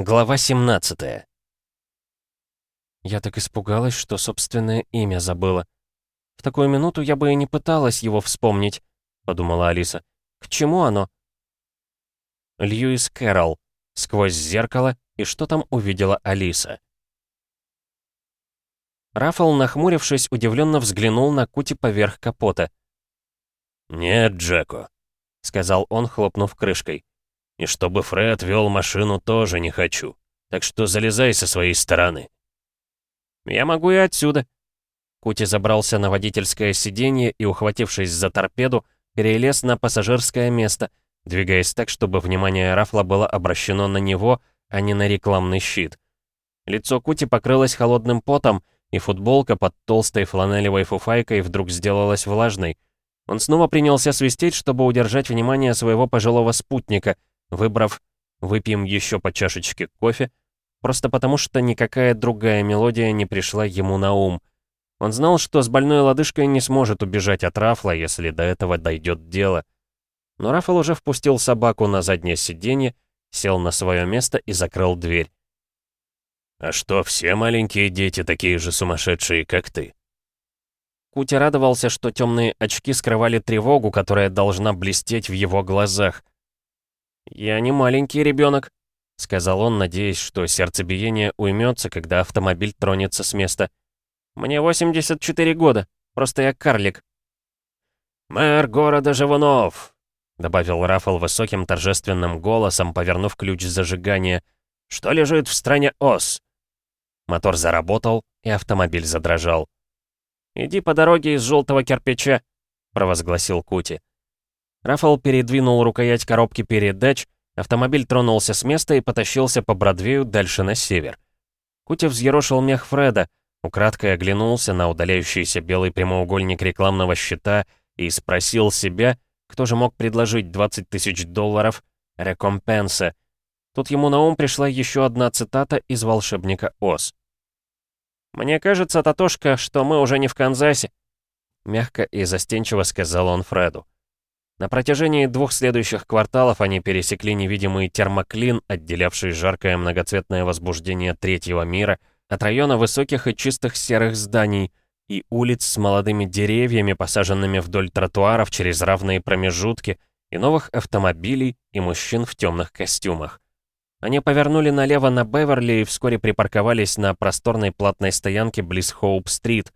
Глава 17 Я так испугалась, что собственное имя забыла. В такую минуту я бы и не пыталась его вспомнить, подумала Алиса. К чему оно? Льюис Кэрролл. Сквозь зеркало, и что там увидела Алиса? Рафал, нахмурившись, удивленно взглянул на Кути поверх капота. «Нет, Джеко», — сказал он, хлопнув крышкой. «И чтобы Фред вел машину, тоже не хочу. Так что залезай со своей стороны». «Я могу и отсюда». Кути забрался на водительское сиденье и, ухватившись за торпеду, перелез на пассажирское место, двигаясь так, чтобы внимание Рафла было обращено на него, а не на рекламный щит. Лицо Кути покрылось холодным потом, и футболка под толстой фланелевой фуфайкой вдруг сделалась влажной. Он снова принялся свистеть, чтобы удержать внимание своего пожилого спутника, выбрав «выпьем еще по чашечке кофе», просто потому что никакая другая мелодия не пришла ему на ум. Он знал, что с больной лодыжкой не сможет убежать от Рафла, если до этого дойдет дело. Но Рафал уже впустил собаку на заднее сиденье, сел на свое место и закрыл дверь. «А что, все маленькие дети такие же сумасшедшие, как ты?» Кути радовался, что темные очки скрывали тревогу, которая должна блестеть в его глазах. «Я не маленький ребенок», — сказал он, надеясь, что сердцебиение уймется, когда автомобиль тронется с места. «Мне 84 года, просто я карлик». «Мэр города Живунов», — добавил Рафал высоким торжественным голосом, повернув ключ зажигания. «Что лежит в стране ос?» Мотор заработал, и автомобиль задрожал. «Иди по дороге из желтого кирпича», — провозгласил Кути. Рафал передвинул рукоять коробки передач, автомобиль тронулся с места и потащился по Бродвею дальше на север. Кути взъерошил мех Фреда, украдкой оглянулся на удаляющийся белый прямоугольник рекламного щита и спросил себя, кто же мог предложить 20 тысяч долларов рекомпенса. Тут ему на ум пришла еще одна цитата из «Волшебника Оз». «Мне кажется, Татошка, что мы уже не в Канзасе», — мягко и застенчиво сказал он Фреду. На протяжении двух следующих кварталов они пересекли невидимый термоклин, отделявший жаркое многоцветное возбуждение третьего мира от района высоких и чистых серых зданий и улиц с молодыми деревьями, посаженными вдоль тротуаров через равные промежутки, и новых автомобилей, и мужчин в темных костюмах. Они повернули налево на Беверли и вскоре припарковались на просторной платной стоянке близ Хоуп-стрит.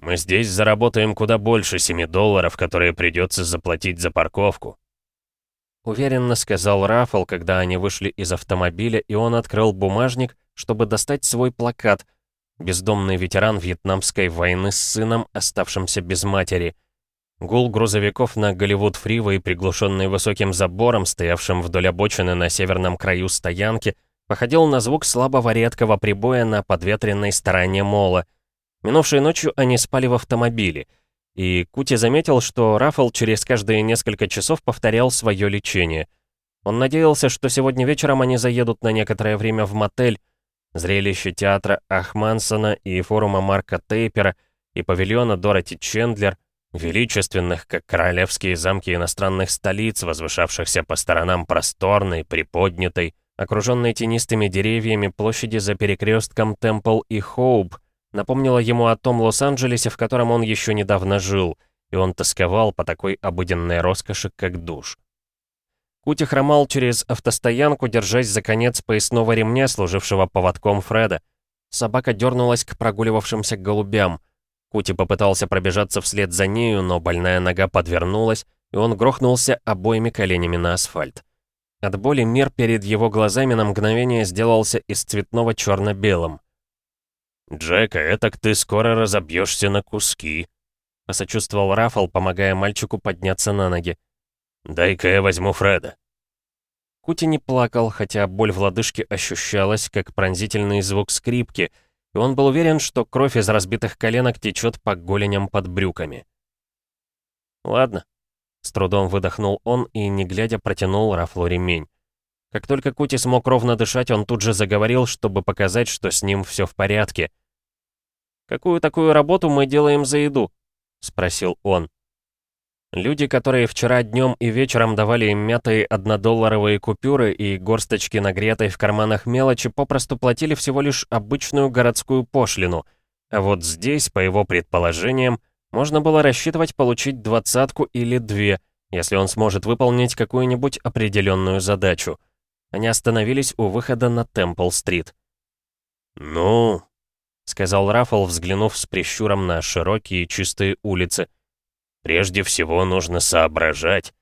«Мы здесь заработаем куда больше 7 долларов, которые придется заплатить за парковку», Уверенно сказал Рафал, когда они вышли из автомобиля, и он открыл бумажник, чтобы достать свой плакат. Бездомный ветеран Вьетнамской войны с сыном, оставшимся без матери — Гул грузовиков на Голливуд-фривой, приглушенный высоким забором, стоявшим вдоль обочины на северном краю стоянки, походил на звук слабого редкого прибоя на подветренной стороне мола. Минувшей ночью они спали в автомобиле, и Кути заметил, что Раффл через каждые несколько часов повторял свое лечение. Он надеялся, что сегодня вечером они заедут на некоторое время в мотель. Зрелище театра Ахмансона и форума Марка Тейпера и павильона Дороти Чендлер — величественных, как королевские замки иностранных столиц, возвышавшихся по сторонам просторной, приподнятой, окруженной тенистыми деревьями площади за перекрестком Темпл и Хоуп, напомнила ему о том Лос-Анджелесе, в котором он еще недавно жил, и он тосковал по такой обыденной роскоши, как душ. Кути хромал через автостоянку, держась за конец поясного ремня, служившего поводком Фреда. Собака дернулась к прогуливавшимся голубям — Кути попытался пробежаться вслед за нею, но больная нога подвернулась, и он грохнулся обоими коленями на асфальт. От боли мир перед его глазами на мгновение сделался из цветного черно-белым. «Джека, этак ты скоро разобьешься на куски», — посочувствовал Рафал, помогая мальчику подняться на ноги. «Дай-ка я возьму Фреда». Кути не плакал, хотя боль в лодыжке ощущалась, как пронзительный звук скрипки — и он был уверен, что кровь из разбитых коленок течет по голеням под брюками. «Ладно», — с трудом выдохнул он и, не глядя, протянул Рафлу ремень. Как только Кути смог ровно дышать, он тут же заговорил, чтобы показать, что с ним все в порядке. «Какую такую работу мы делаем за еду?» — спросил он. Люди, которые вчера днем и вечером давали им мятые однодолларовые купюры и горсточки нагретой в карманах мелочи, попросту платили всего лишь обычную городскую пошлину. А вот здесь, по его предположениям, можно было рассчитывать получить двадцатку или две, если он сможет выполнить какую-нибудь определенную задачу. Они остановились у выхода на Темпл-стрит. «Ну?» — сказал Раффл, взглянув с прищуром на широкие чистые улицы — Прежде всего нужно соображать.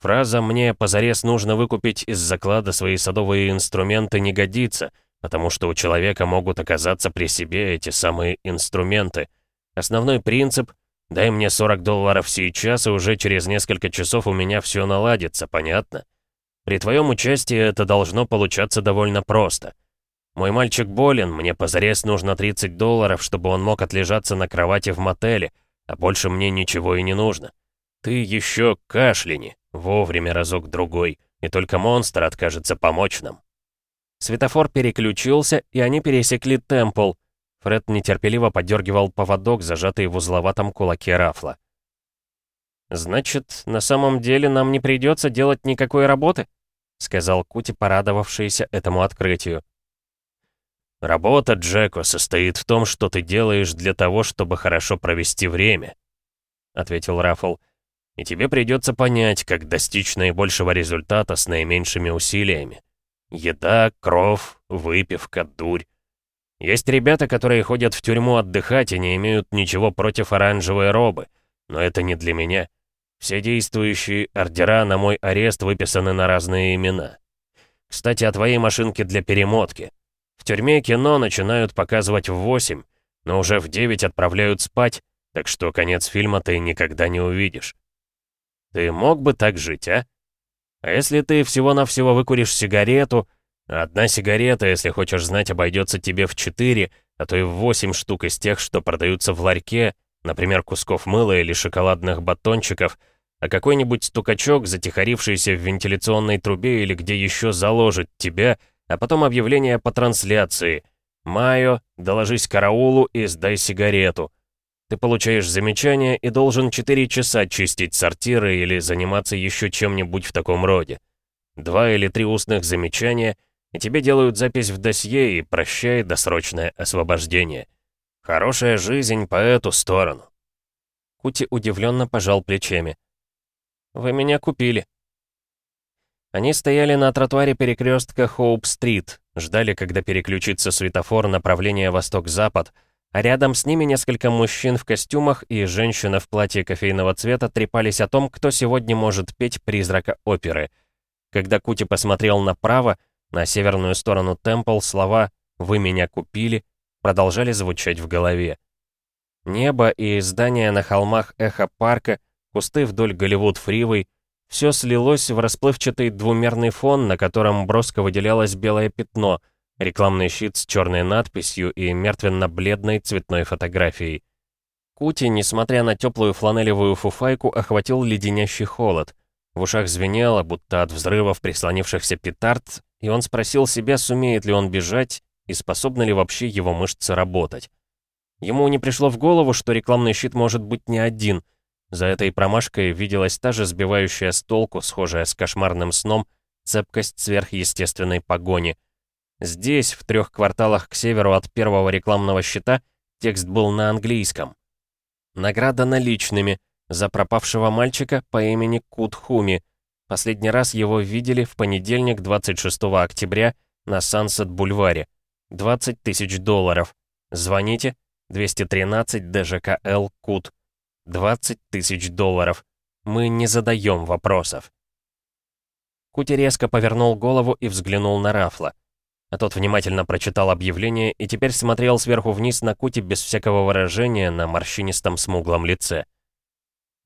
Фраза «мне позарез нужно выкупить из заклада свои садовые инструменты» не годится, потому что у человека могут оказаться при себе эти самые инструменты. Основной принцип — дай мне 40 долларов сейчас, и уже через несколько часов у меня все наладится, понятно? При твоем участии это должно получаться довольно просто. Мой мальчик болен, мне позарез нужно 30 долларов, чтобы он мог отлежаться на кровати в мотеле — а больше мне ничего и не нужно. Ты еще кашляни, вовремя разок-другой, и только монстр откажется помочь нам». Светофор переключился, и они пересекли Темпл. Фред нетерпеливо подергивал поводок, зажатый в узловатом кулаке Рафла. «Значит, на самом деле нам не придется делать никакой работы?» — сказал Кути, порадовавшийся этому открытию. Работа Джеко состоит в том, что ты делаешь для того, чтобы хорошо провести время», — ответил Раффл. «И тебе придется понять, как достичь наибольшего результата с наименьшими усилиями. Еда, кров, выпивка, дурь. Есть ребята, которые ходят в тюрьму отдыхать и не имеют ничего против оранжевой робы, но это не для меня. Все действующие ордера на мой арест выписаны на разные имена. Кстати, о твоей машинке для перемотки — в тюрьме кино начинают показывать в 8, но уже в 9 отправляют спать, так что конец фильма ты никогда не увидишь. Ты мог бы так жить, а? А если ты всего-навсего выкуришь сигарету, одна сигарета, если хочешь знать, обойдется тебе в 4, а то и в 8 штук из тех, что продаются в ларьке, например, кусков мыла или шоколадных батончиков, а какой-нибудь стукачок, затихарившийся в вентиляционной трубе или где еще заложит тебя — а потом объявление по трансляции. «Майо, доложись караулу и сдай сигарету». Ты получаешь замечание и должен 4 часа чистить сортиры или заниматься еще чем-нибудь в таком роде. Два или три устных замечания, и тебе делают запись в досье и прощай досрочное освобождение. Хорошая жизнь по эту сторону. Кути удивленно пожал плечами. «Вы меня купили», они стояли на тротуаре перекрестка Хоуп-стрит, ждали, когда переключится светофор направления восток-запад, а рядом с ними несколько мужчин в костюмах и женщина в платье кофейного цвета трепались о том, кто сегодня может петь призрака оперы. Когда Кути посмотрел направо, на северную сторону Темпл, слова «Вы меня купили» продолжали звучать в голове. Небо и здания на холмах Эхо-парка, кусты вдоль Голливуд-фривой, все слилось в расплывчатый двумерный фон, на котором броско выделялось белое пятно, рекламный щит с черной надписью и мертвенно-бледной цветной фотографией. Кути, несмотря на теплую фланелевую фуфайку, охватил леденящий холод. В ушах звенело, будто от взрывов прислонившихся петард, и он спросил себя, сумеет ли он бежать и способны ли вообще его мышцы работать. Ему не пришло в голову, что рекламный щит может быть не один — за этой промашкой виделась та же сбивающая с толку, схожая с кошмарным сном, цепкость сверхъестественной погони. Здесь, в трех кварталах к северу от первого рекламного щита, текст был на английском. Награда наличными за пропавшего мальчика по имени Кут Хуми. Последний раз его видели в понедельник, 26 октября, на Сансет-бульваре. 20 тысяч долларов. Звоните 213 ДЖКЛ Кут. 20 тысяч долларов. Мы не задаем вопросов. Кути резко повернул голову и взглянул на Рафла. А тот внимательно прочитал объявление и теперь смотрел сверху вниз на Кути без всякого выражения на морщинистом смуглом лице.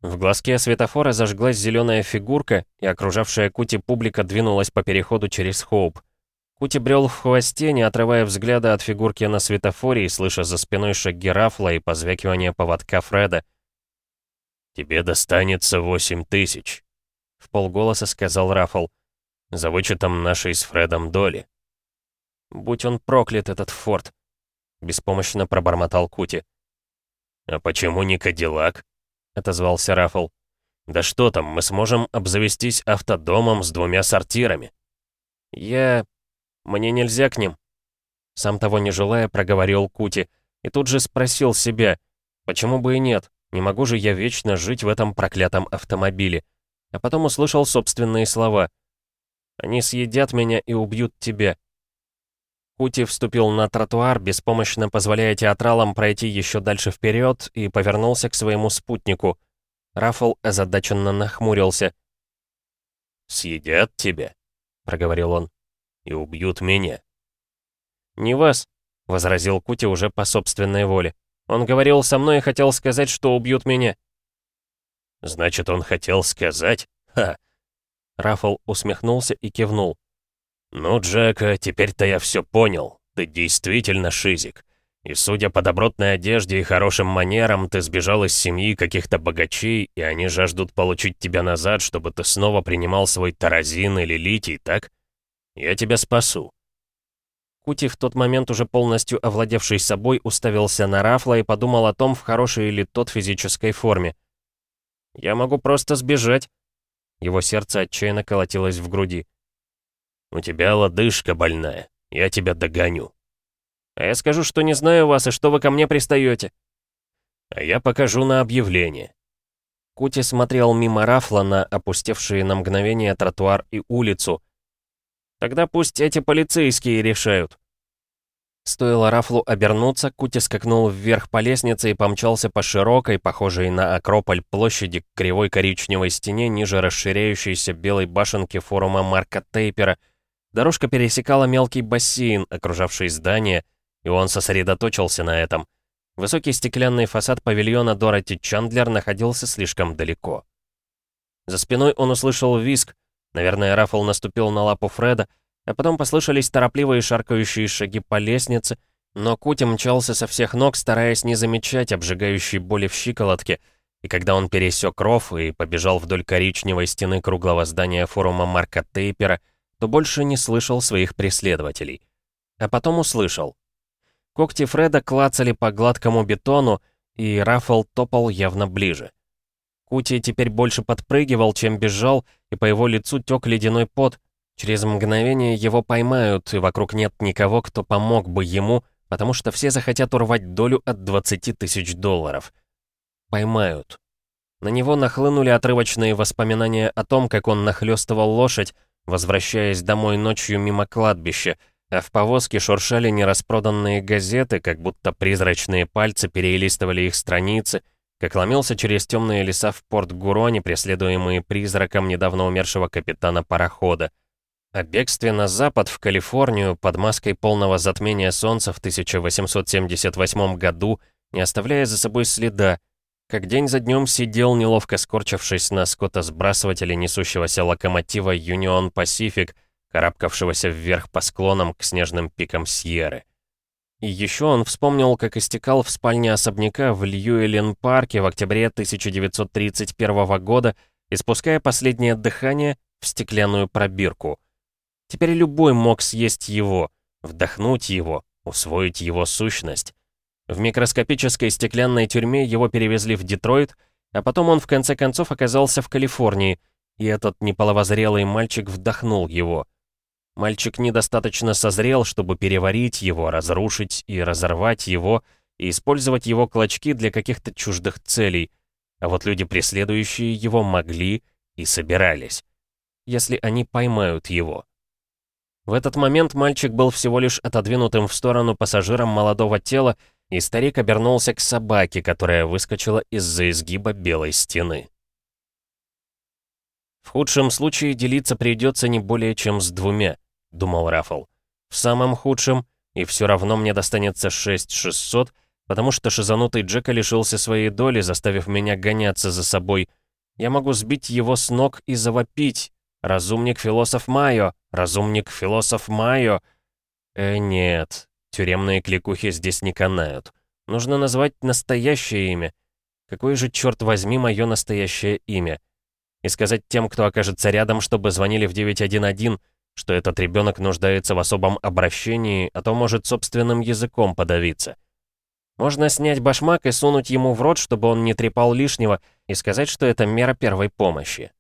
В глазке светофора зажглась зеленая фигурка, и окружавшая Кути публика двинулась по переходу через Хоуп. Кути брел в хвосте, не отрывая взгляда от фигурки на светофоре и слыша за спиной шаги Рафла и позвякивание поводка Фреда — «Тебе достанется восемь тысяч», — в полголоса сказал Раффл, «за вычетом нашей с Фредом доли». «Будь он проклят, этот форт», — беспомощно пробормотал Кути. «А почему не Кадиллак?» — отозвался Раффл. Да что там, мы сможем обзавестись автодомом с двумя сортирами. Я... Мне нельзя к ним. Сам того не желая, проговорил Кути. И тут же спросил себя, почему бы и нет, не могу же я вечно жить в этом проклятом автомобиле. А потом услышал собственные слова. Они съедят меня и убьют тебя. Кути вступил на тротуар, беспомощно позволяя театралам пройти еще дальше вперед, и повернулся к своему спутнику. Раффл озадаченно нахмурился. «Съедят тебя», — проговорил он, — «и убьют меня». «Не вас», — возразил Кути уже по собственной воле. «Он говорил со мной и хотел сказать, что убьют меня». «Значит, он хотел сказать? Ха!» Раффл усмехнулся и кивнул. «Ну, Джека, теперь-то я все понял. Ты действительно шизик. И судя по добротной одежде и хорошим манерам, ты сбежал из семьи каких-то богачей, и они жаждут получить тебя назад, чтобы ты снова принимал свой таразин или литий, так? Я тебя спасу». Кути в тот момент уже полностью овладевший собой уставился на Рафла и подумал о том, в хорошей или тот физической форме. «Я могу просто сбежать». Его сердце отчаянно колотилось в груди. «У тебя лодыжка больная. Я тебя догоню». «А я скажу, что не знаю вас, и что вы ко мне пристаете». «А я покажу на объявление». Кути смотрел мимо Рафла на опустевшие на мгновение тротуар и улицу. «Тогда пусть эти полицейские решают». Стоило Рафлу обернуться, Кути скакнул вверх по лестнице и помчался по широкой, похожей на Акрополь площади, к кривой коричневой стене ниже расширяющейся белой башенки форума Марка Тейпера, Дорожка пересекала мелкий бассейн, окружавший здание, и он сосредоточился на этом. Высокий стеклянный фасад павильона Дороти Чандлер находился слишком далеко. За спиной он услышал визг, наверное, Раффл наступил на лапу Фреда, а потом послышались торопливые шаркающие шаги по лестнице, но Кути мчался со всех ног, стараясь не замечать обжигающей боли в щиколотке, и когда он пересек ров и побежал вдоль коричневой стены круглого здания форума Марка Тейпера, то больше не слышал своих преследователей. А потом услышал. Когти Фреда клацали по гладкому бетону, и Раффл топал явно ближе. Кути теперь больше подпрыгивал, чем бежал, и по его лицу тек ледяной пот. Через мгновение его поймают, и вокруг нет никого, кто помог бы ему, потому что все захотят урвать долю от 20 тысяч долларов. Поймают. На него нахлынули отрывочные воспоминания о том, как он нахлёстывал лошадь, возвращаясь домой ночью мимо кладбища, а в повозке шуршали нераспроданные газеты, как будто призрачные пальцы перелистывали их страницы, как ломился через темные леса в порт Гуроне, преследуемые призраком недавно умершего капитана парохода. О бегстве на запад, в Калифорнию, под маской полного затмения солнца в 1878 году, не оставляя за собой следа, как день за днем сидел, неловко скорчившись на скотосбрасывателе несущегося локомотива Union Pacific, карабкавшегося вверх по склонам к снежным пикам Сьерры. И еще он вспомнил, как истекал в спальне особняка в Льюэлен-парке в октябре 1931 года, испуская последнее дыхание в стеклянную пробирку. Теперь любой мог съесть его, вдохнуть его, усвоить его сущность. В микроскопической стеклянной тюрьме его перевезли в Детройт, а потом он в конце концов оказался в Калифорнии, и этот неполовозрелый мальчик вдохнул его. Мальчик недостаточно созрел, чтобы переварить его, разрушить и разорвать его, и использовать его клочки для каких-то чуждых целей, а вот люди, преследующие его, могли и собирались, если они поймают его. В этот момент мальчик был всего лишь отодвинутым в сторону пассажиром молодого тела, и старик обернулся к собаке, которая выскочила из-за изгиба белой стены. «В худшем случае делиться придется не более чем с двумя», — думал Раффл. «В самом худшем, и все равно мне достанется 6600, потому что шизанутый Джека лишился своей доли, заставив меня гоняться за собой. Я могу сбить его с ног и завопить. Разумник-философ Майо! Разумник-философ Майо!» Э, нет, Тюремные кликухи здесь не канают. Нужно назвать настоящее имя. Какое же, черт возьми, мое настоящее имя? И сказать тем, кто окажется рядом, чтобы звонили в 911, что этот ребенок нуждается в особом обращении, а то может собственным языком подавиться. Можно снять башмак и сунуть ему в рот, чтобы он не трепал лишнего, и сказать, что это мера первой помощи.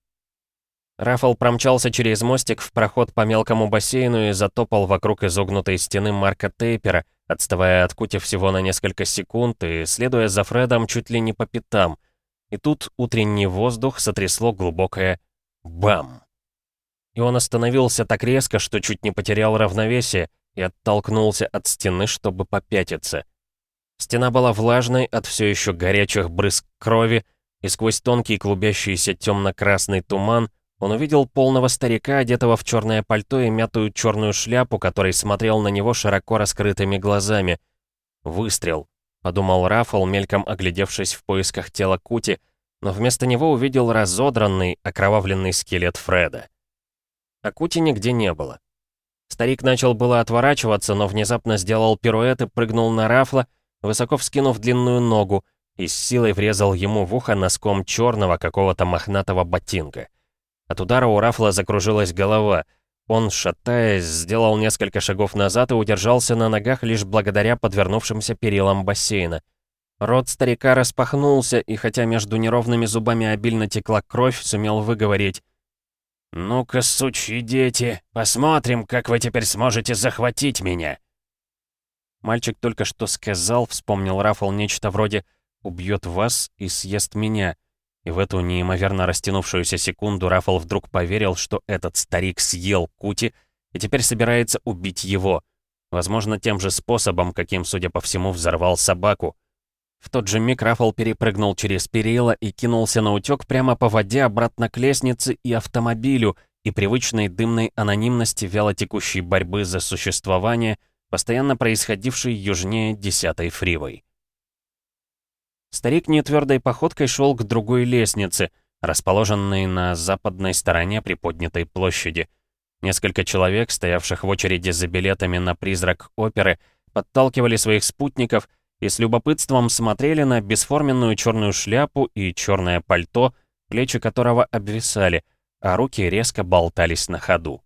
Рафал промчался через мостик в проход по мелкому бассейну и затопал вокруг изогнутой стены Марка Тейпера, отставая от Кути всего на несколько секунд и следуя за Фредом чуть ли не по пятам. И тут утренний воздух сотрясло глубокое «бам». И он остановился так резко, что чуть не потерял равновесие и оттолкнулся от стены, чтобы попятиться. Стена была влажной от все еще горячих брызг крови, и сквозь тонкий клубящийся темно-красный туман он увидел полного старика, одетого в черное пальто и мятую черную шляпу, который смотрел на него широко раскрытыми глазами. «Выстрел», — подумал Рафал, мельком оглядевшись в поисках тела Кути, но вместо него увидел разодранный, окровавленный скелет Фреда. А Кути нигде не было. Старик начал было отворачиваться, но внезапно сделал пируэт и прыгнул на Рафла, высоко вскинув длинную ногу, и с силой врезал ему в ухо носком черного какого-то мохнатого ботинка. От удара у Рафла закружилась голова. Он, шатаясь, сделал несколько шагов назад и удержался на ногах лишь благодаря подвернувшимся перилам бассейна. Рот старика распахнулся, и хотя между неровными зубами обильно текла кровь, сумел выговорить. «Ну-ка, сучьи дети, посмотрим, как вы теперь сможете захватить меня!» Мальчик только что сказал, вспомнил Рафл нечто вроде «убьет вас и съест меня». И в эту неимоверно растянувшуюся секунду Рафал вдруг поверил, что этот старик съел Кути и теперь собирается убить его. Возможно, тем же способом, каким, судя по всему, взорвал собаку. В тот же миг Рафал перепрыгнул через перила и кинулся на утёк прямо по воде обратно к лестнице и автомобилю, и привычной дымной анонимности вялотекущей борьбы за существование, постоянно происходившей южнее 10-й фривой. Старик нетвердой походкой шел к другой лестнице, расположенной на западной стороне приподнятой площади. Несколько человек, стоявших в очереди за билетами на призрак оперы, подталкивали своих спутников и с любопытством смотрели на бесформенную черную шляпу и черное пальто, плечи которого обвисали, а руки резко болтались на ходу.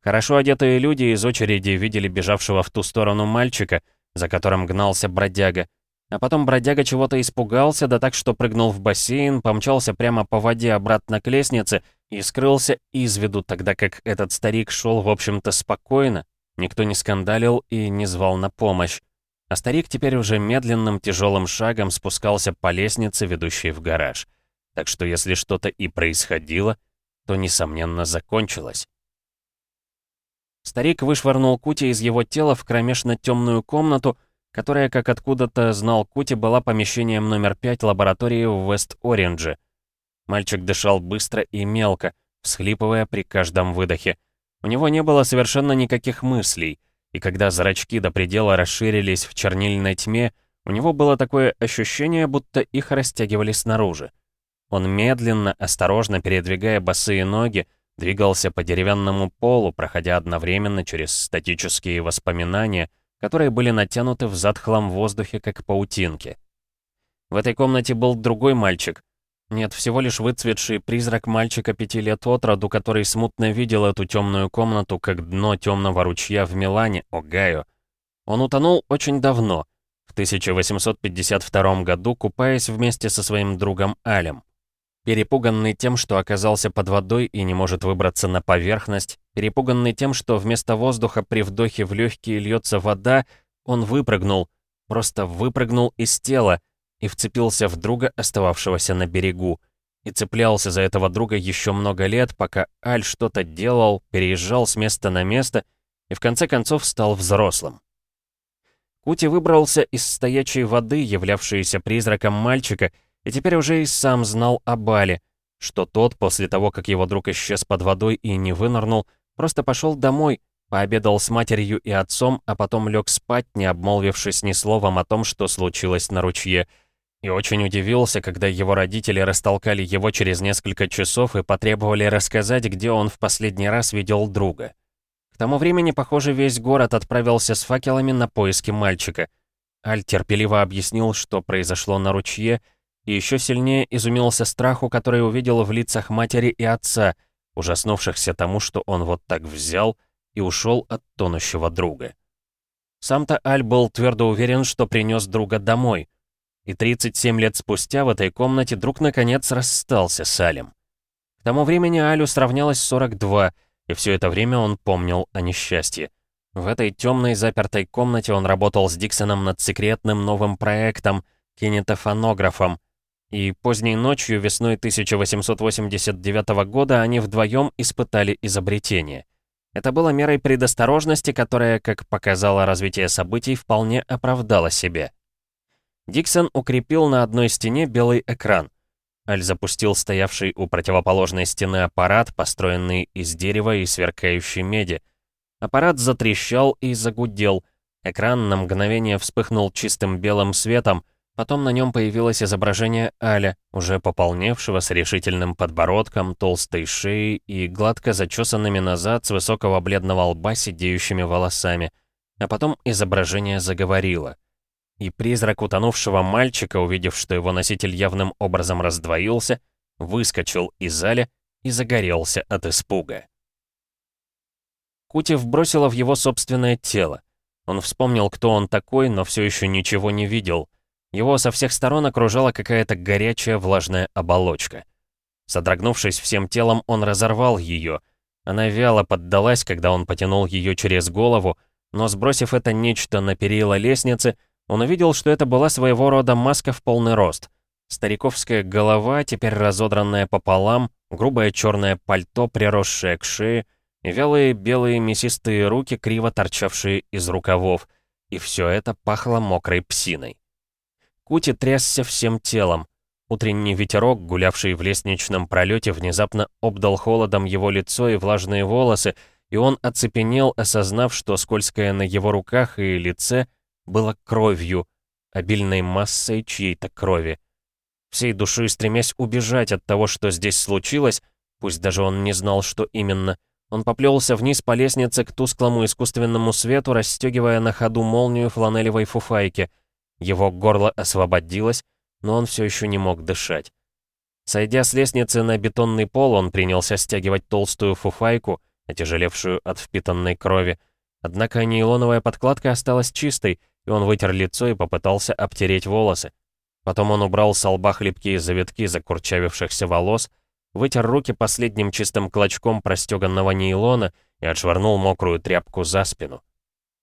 Хорошо одетые люди из очереди видели бежавшего в ту сторону мальчика, за которым гнался бродяга, а потом бродяга чего-то испугался, да так, что прыгнул в бассейн, помчался прямо по воде обратно к лестнице и скрылся из виду, тогда как этот старик шел, в общем-то, спокойно, никто не скандалил и не звал на помощь. А старик теперь уже медленным тяжелым шагом спускался по лестнице, ведущей в гараж. Так что если что-то и происходило, то, несомненно, закончилось. Старик вышвырнул Кути из его тела в кромешно темную комнату, которая, как откуда-то знал Кути, была помещением номер 5 лаборатории в Вест-Ориндже. Мальчик дышал быстро и мелко, всхлипывая при каждом выдохе. У него не было совершенно никаких мыслей, и когда зрачки до предела расширились в чернильной тьме, у него было такое ощущение, будто их растягивали снаружи. Он медленно, осторожно передвигая босые ноги, двигался по деревянному полу, проходя одновременно через статические воспоминания — которые были натянуты в затхлом воздухе, как паутинки. В этой комнате был другой мальчик. Нет, всего лишь выцветший призрак мальчика пяти лет от роду, который смутно видел эту темную комнату, как дно темного ручья в Милане, Огайо. Он утонул очень давно, в 1852 году, купаясь вместе со своим другом Алем. Перепуганный тем, что оказался под водой и не может выбраться на поверхность, перепуганный тем, что вместо воздуха при вдохе в легкие льется вода, он выпрыгнул, просто выпрыгнул из тела и вцепился в друга, остававшегося на берегу. И цеплялся за этого друга еще много лет, пока Аль что-то делал, переезжал с места на место и в конце концов стал взрослым. Кути выбрался из стоячей воды, являвшейся призраком мальчика, и теперь уже и сам знал о Бале, что тот, после того, как его друг исчез под водой и не вынырнул, просто пошел домой, пообедал с матерью и отцом, а потом лег спать, не обмолвившись ни словом о том, что случилось на ручье. И очень удивился, когда его родители растолкали его через несколько часов и потребовали рассказать, где он в последний раз видел друга. К тому времени, похоже, весь город отправился с факелами на поиски мальчика. Аль терпеливо объяснил, что произошло на ручье, и еще сильнее изумился страху, который увидел в лицах матери и отца, ужаснувшихся тому, что он вот так взял и ушел от тонущего друга. Сам-то Аль был твердо уверен, что принес друга домой. И 37 лет спустя в этой комнате друг наконец расстался с Алем. К тому времени Алю сравнялось 42, и все это время он помнил о несчастье. В этой темной запертой комнате он работал с Диксоном над секретным новым проектом, кинетофонографом, и поздней ночью весной 1889 года они вдвоем испытали изобретение. Это было мерой предосторожности, которая, как показало развитие событий, вполне оправдала себя. Диксон укрепил на одной стене белый экран. Аль запустил стоявший у противоположной стены аппарат, построенный из дерева и сверкающей меди. Аппарат затрещал и загудел. Экран на мгновение вспыхнул чистым белым светом, Потом на нем появилось изображение Аля, уже пополневшего с решительным подбородком, толстой шеей и гладко зачесанными назад с высокого бледного лба сидеющими волосами. А потом изображение заговорило. И призрак утонувшего мальчика, увидев, что его носитель явным образом раздвоился, выскочил из Аля и загорелся от испуга. Кутев бросила в его собственное тело. Он вспомнил, кто он такой, но все еще ничего не видел — его со всех сторон окружала какая-то горячая влажная оболочка. Содрогнувшись всем телом, он разорвал ее. Она вяло поддалась, когда он потянул ее через голову, но сбросив это нечто на перила лестницы, он увидел, что это была своего рода маска в полный рост. Стариковская голова, теперь разодранная пополам, грубое черное пальто, приросшее к шее, и вялые белые мясистые руки, криво торчавшие из рукавов. И все это пахло мокрой псиной. Кути трясся всем телом. Утренний ветерок, гулявший в лестничном пролете, внезапно обдал холодом его лицо и влажные волосы, и он оцепенел, осознав, что скользкое на его руках и лице было кровью, обильной массой чьей-то крови. Всей душой стремясь убежать от того, что здесь случилось, пусть даже он не знал, что именно, он поплелся вниз по лестнице к тусклому искусственному свету, расстегивая на ходу молнию фланелевой фуфайки — его горло освободилось, но он все еще не мог дышать. Сойдя с лестницы на бетонный пол, он принялся стягивать толстую фуфайку, отяжелевшую от впитанной крови. Однако нейлоновая подкладка осталась чистой, и он вытер лицо и попытался обтереть волосы. Потом он убрал с лба хлипкие завитки закурчавившихся волос, вытер руки последним чистым клочком простеганного нейлона и отшвырнул мокрую тряпку за спину.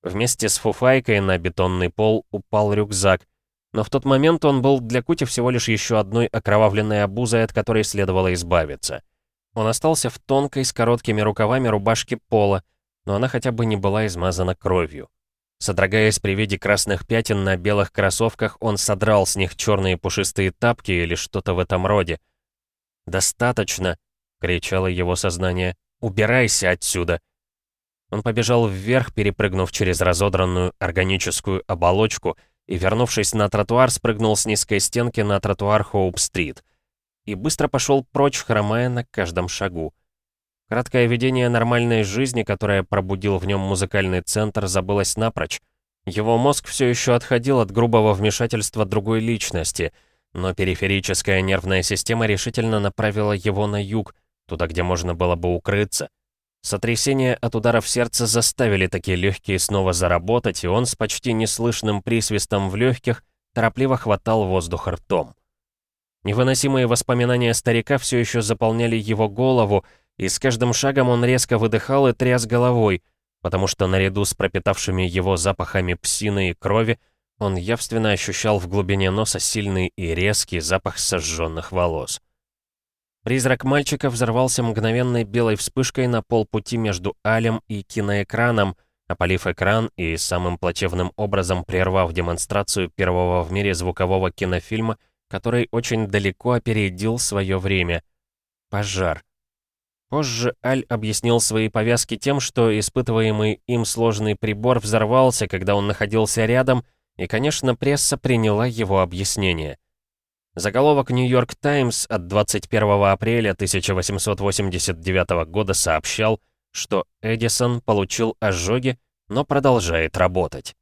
Вместе с фуфайкой на бетонный пол упал рюкзак, но в тот момент он был для Кути всего лишь еще одной окровавленной обузой, от которой следовало избавиться. Он остался в тонкой с короткими рукавами рубашке пола, но она хотя бы не была измазана кровью. Содрогаясь при виде красных пятен на белых кроссовках, он содрал с них черные пушистые тапки или что-то в этом роде. «Достаточно!» — кричало его сознание. «Убирайся отсюда!» Он побежал вверх, перепрыгнув через разодранную органическую оболочку и, вернувшись на тротуар, спрыгнул с низкой стенки на тротуар Хоуп-стрит. И быстро пошел прочь, хромая на каждом шагу. Краткое видение нормальной жизни, которое пробудил в нем музыкальный центр, забылось напрочь. Его мозг все еще отходил от грубого вмешательства другой личности, но периферическая нервная система решительно направила его на юг, туда, где можно было бы укрыться. Сотрясения от ударов сердца заставили такие легкие снова заработать, и он с почти неслышным присвистом в легких торопливо хватал воздух ртом. Невыносимые воспоминания старика все еще заполняли его голову, и с каждым шагом он резко выдыхал и тряс головой, потому что наряду с пропитавшими его запахами псины и крови он явственно ощущал в глубине носа сильный и резкий запах сожженных волос. Призрак мальчика взорвался мгновенной белой вспышкой на полпути между Алем и киноэкраном, опалив экран и самым плачевным образом прервав демонстрацию первого в мире звукового кинофильма, который очень далеко опередил свое время. Пожар. Позже Аль объяснил свои повязки тем, что испытываемый им сложный прибор взорвался, когда он находился рядом, и, конечно, пресса приняла его объяснение. Заголовок «Нью-Йорк Таймс» от 21 апреля 1889 года сообщал, что Эдисон получил ожоги, но продолжает работать.